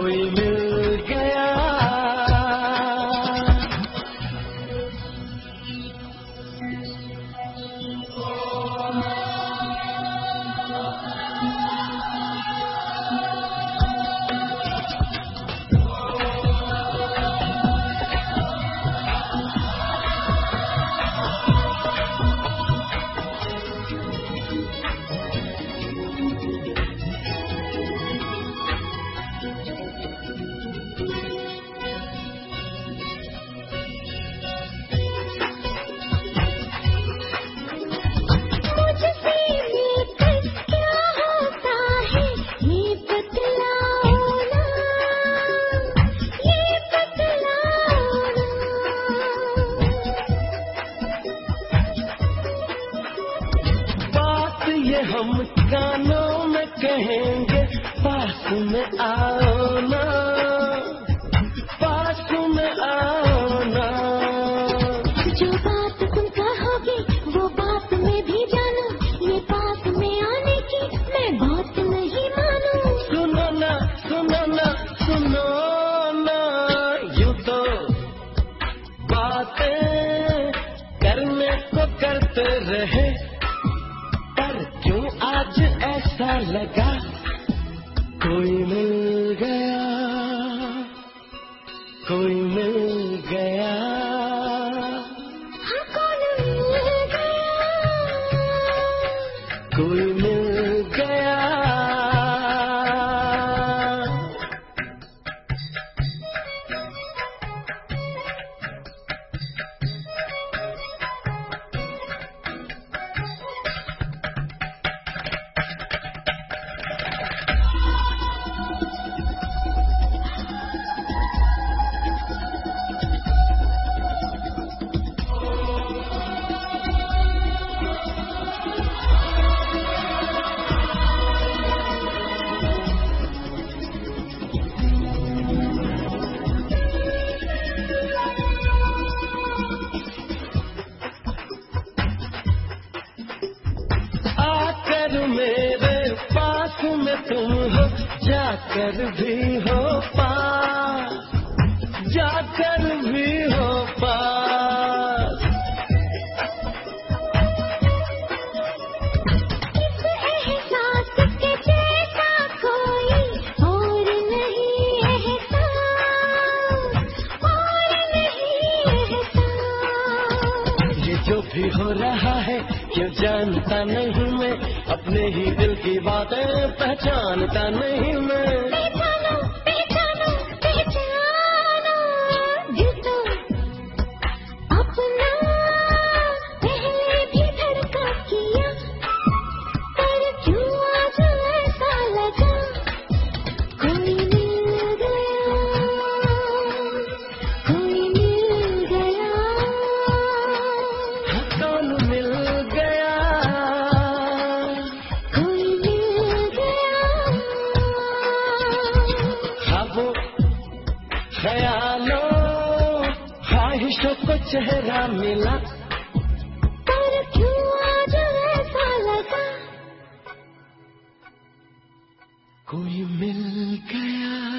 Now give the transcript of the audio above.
Hoy یہ ہم کانوں میں کہیں گے پاس میں آؤ لگا کوئی مل گیا کوئی ہوں میں تم ہو جا کر بھی ہو پا جا کر بھی ہو رہا ہے کیوں جانتا نہیں میں، اپنے ہی دل کی باتیں پہچانتا نہیں میں۔ خوابوں خیالوں خواہشوں کو چہرہ ملا۔ پر کیوں آج ایسا لگا؟ کوئی مل گیا۔